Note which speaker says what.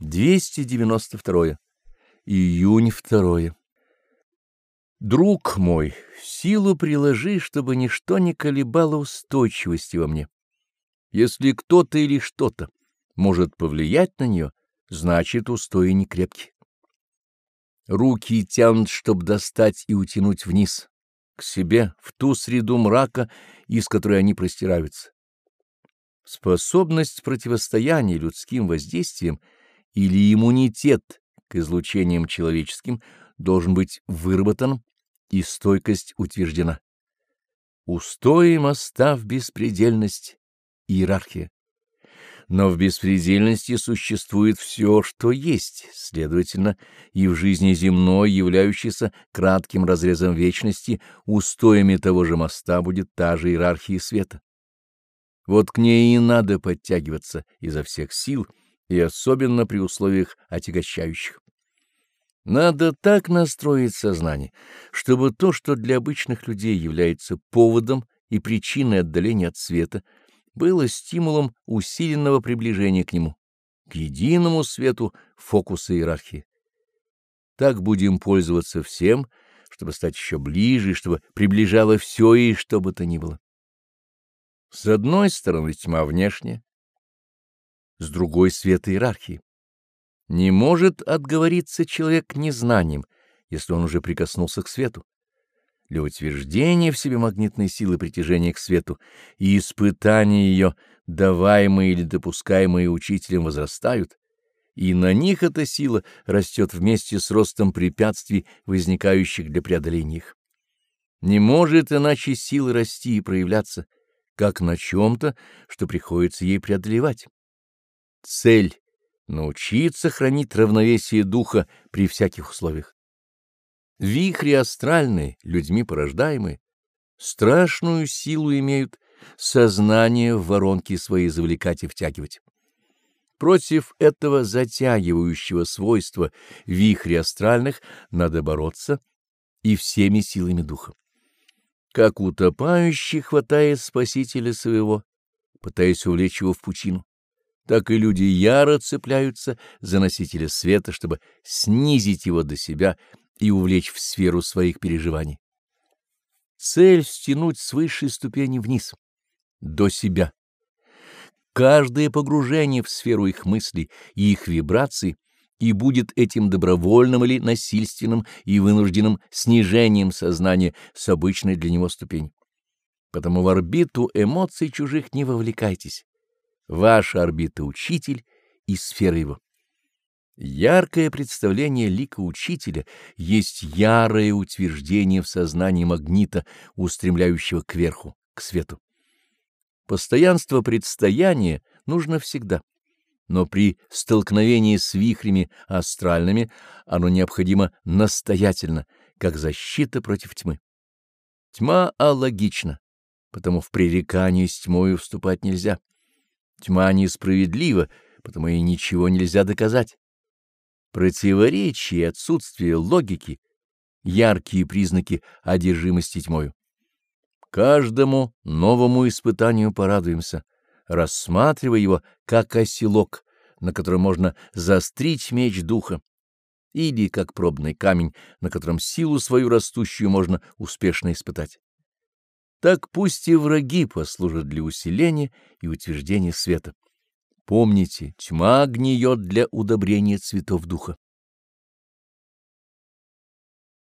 Speaker 1: 292. Июнь 2. Друг мой, силу приложи, чтобы ничто не колебало устойчивости во мне. Если кто-то или что-то может повлиять на нее, значит, устои не крепки. Руки тянут, чтобы достать и утянуть вниз, к себе, в ту среду мрака, из которой они простираются. Способность противостояния людским воздействиям — или иммунитет к излучениям человеческим должен быть выработан и стойкость утверждена. Устои моста в беспредельность — иерархия. Но в беспредельности существует все, что есть, следовательно, и в жизни земной, являющейся кратким разрезом вечности, устоями того же моста будет та же иерархия света. Вот к ней и надо подтягиваться изо всех сил — и особенно при условиях отягощающих. Надо так настроить сознание, чтобы то, что для обычных людей является поводом и причиной отдаления от света, было стимулом усиленного приближения к нему, к единому свету фокуса иерархии. Так будем пользоваться всем, чтобы стать еще ближе, чтобы приближало все и что бы то ни было. С одной стороны тьма внешняя, с другой — свет иерархии. Не может отговориться человек незнанием, если он уже прикоснулся к свету. Для утверждения в себе магнитной силы притяжения к свету и испытания ее, даваемые или допускаемые учителем, возрастают, и на них эта сила растет вместе с ростом препятствий, возникающих для преодоления их. Не может иначе сила расти и проявляться, как на чем-то, что приходится ей преодолевать. Цель — научиться хранить равновесие духа при всяких условиях. Вихри астральные, людьми порождаемые, страшную силу имеют сознание в воронки свои завлекать и втягивать. Против этого затягивающего свойства вихрей астральных надо бороться и всеми силами духа. Как утопающий хватает спасителя своего, пытаясь увлечь его в пучину так и люди яро цепляются за носителя света, чтобы снизить его до себя и увлечь в сферу своих переживаний. Цель — стянуть с высшей ступени вниз, до себя. Каждое погружение в сферу их мыслей и их вибраций и будет этим добровольным или насильственным и вынужденным снижением сознания с обычной для него ступени. Потому в орбиту эмоций чужих не вовлекайтесь Ваша орбита — учитель и сфера его. Яркое представление лика учителя есть ярое утверждение в сознании магнита, устремляющего кверху, к свету. Постоянство предстояния нужно всегда, но при столкновении с вихрями астральными оно необходимо настоятельно, как защита против тьмы. Тьма алогична, потому в пререкании с тьмою вступать нельзя. Тьма несправедлива, потому и ничего нельзя доказать. Противоречие и отсутствие логики — яркие признаки одержимости тьмою. Каждому новому испытанию порадуемся, рассматривая его как оселок, на котором можно заострить меч духа, или как пробный камень, на котором силу свою растущую можно успешно испытать так пусть и враги послужат для усиления и утверждения света. Помните, тьма гниет для удобрения цветов духа.